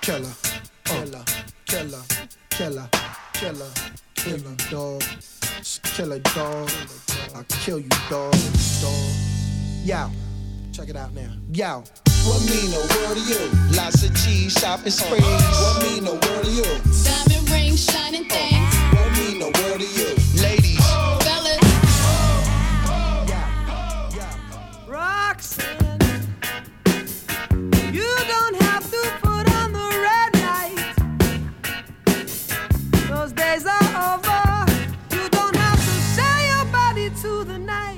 killer, killer, killer, killer, killer, killer dog, killer dog. I kill you dog, dog. Yo, check it out now. Yo. What mean the world to you? Lots of cheese, shopping sprees. What mean the world to you? Diamond rings, shining oh. things. What mean the world to you? Ladies, fellas. Rocks. those days are over. You don't have to sell your body to the night.